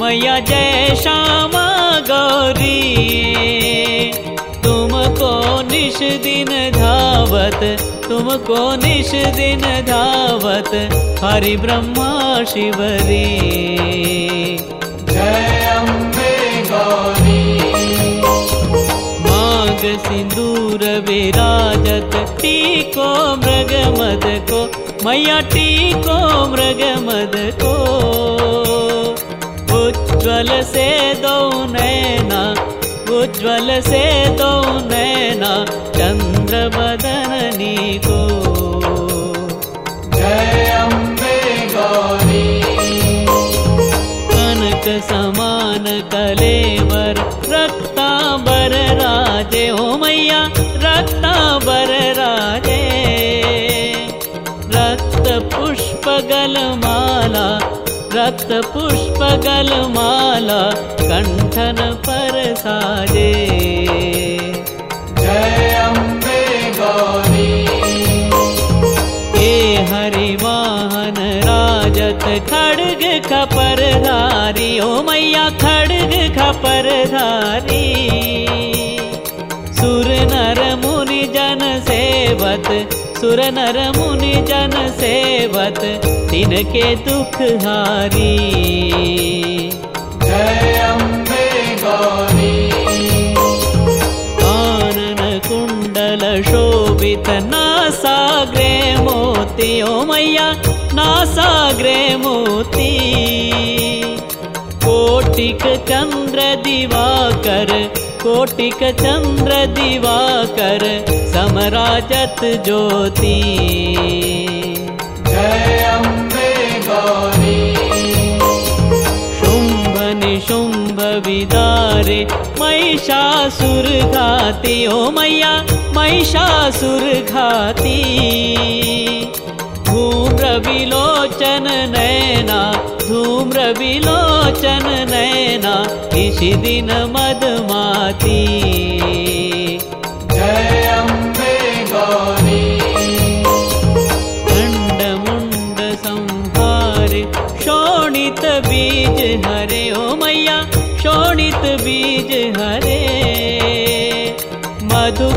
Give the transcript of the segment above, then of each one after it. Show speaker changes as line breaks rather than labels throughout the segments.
मैया जय श्यामा गौरी। तुमको निश दिन धावत तुमको निश दिन धावत हरि ब्रह्मा शिवरी।
जय अम्बे गौरी।
माग सिंदूर विराजत टीको मृग मद को मैया टीको मृग मद को उज्ज्वल से दो नैना उज्ज्वल से दो नैना चंद्र बदननी को
जय अम्बे गौरी।
कनक समान कलेवर रक्तांबर राजे ओ मैया रक्तांबर गलमाला रक्त पुष्प गलमाला कंठन पर साजे
जय अम्बे गौरी
हे हरि वाहन राजत खड्ग खपरधारी ओ मैया खड्ग खपरधारी। सुर नर मुनि जन सेवत सुर नर मुनि जन सेवत तिनके दुख हारी।
जय अम्बे गौरी।
कानन कुण्डल शोभित नासाग्रे मोति ओ मैया नासाग्रे मोति कोटिक चन्द्र दिवाकर कोटिक चन्द्र दिवाकर समराजत ज्योति।
जय अम्बे गौरी
शुम्भ निशुम्भ विदारे महिषासुर घाति। ओ मैया महिषासुर घाति। धूम्र विलोचन नैना नैना इसी दिन मदमाती
जय अम्बे गौरी।
खण्ड मुण्ड संहार शोणित बीज हरे ओ मैया शोणित बीज हरे। मधु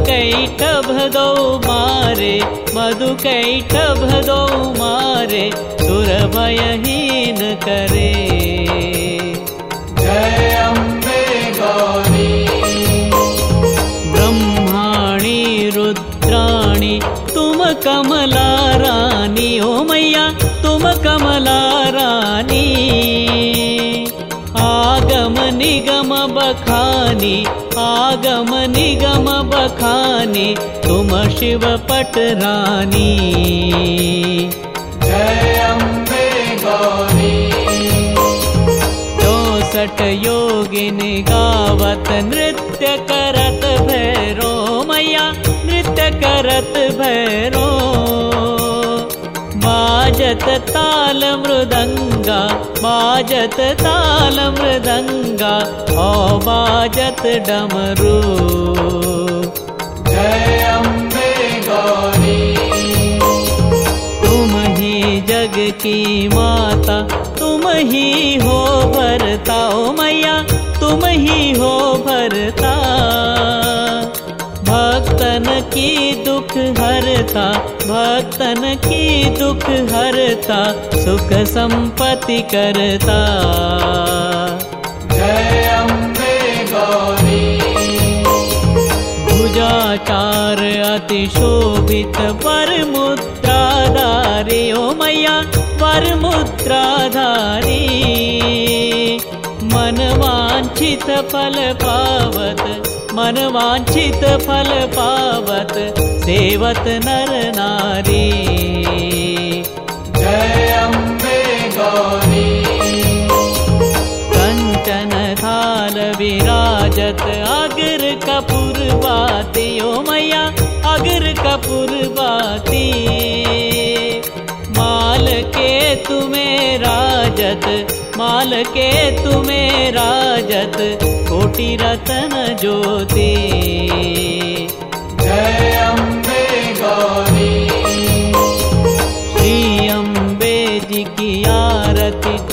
भदौ मारे मधु कैट भदौ मारे सुर भयहीन करे आगम निगम बखानी आगम निगम बखानी तुम शिव पट रानी।
जय अम्बे गौरी।
चौसठ योगिनी गावत नृत्य करत भैरो मैया नृत्य करत भैरो बाजत ताल मृदंगा बाजत ताल मृदंगा ओ बाजत डमरू
जय अम्बे गौरी
तुम ही जग की माता तुम ही हो भरता ओ मैया तुम ही हो भरता की दुख हरता भक्तन की दुख हरता सुख संपत्ति करता।
जय अम्बे गौरी।
भुजाचार अति शोभित वर मुद्राधारी ओ मैया वर मुद्राधारी मन वांछित फल पावत मन वांछित फल पावत सेवत नर नारी।
जय अम्बे गौरी।
कंचन थाल विराजत अगर कपूर बाती ओ मैया अगर कपूर बाती। माल के तुम्हें राजत माल के तुम्हें राजत कोटि रतन ज्योति।
अम्बे
जी की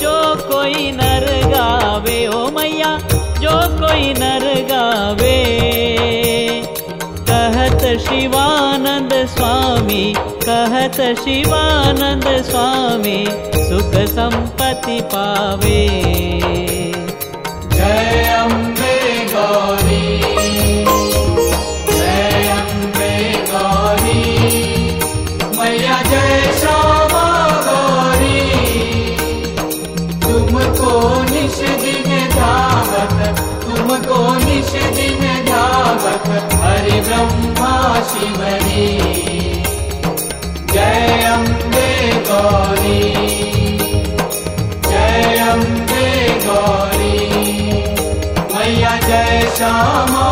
जो कोई नर गावे ओ मैया जो कोई नर गावे।
कहत शिवानंद स्वामी सुख संपत्ति पावे।
जय अम्बे गौरी। जय अम्बे गौरी। मैया जय श्यामा गौरी। तुमको निश दिन धावत तुमको निश दिन धावत हरि ब्रह्मा शिवरी जय अम्बे गौरी। मैया जय श्यामा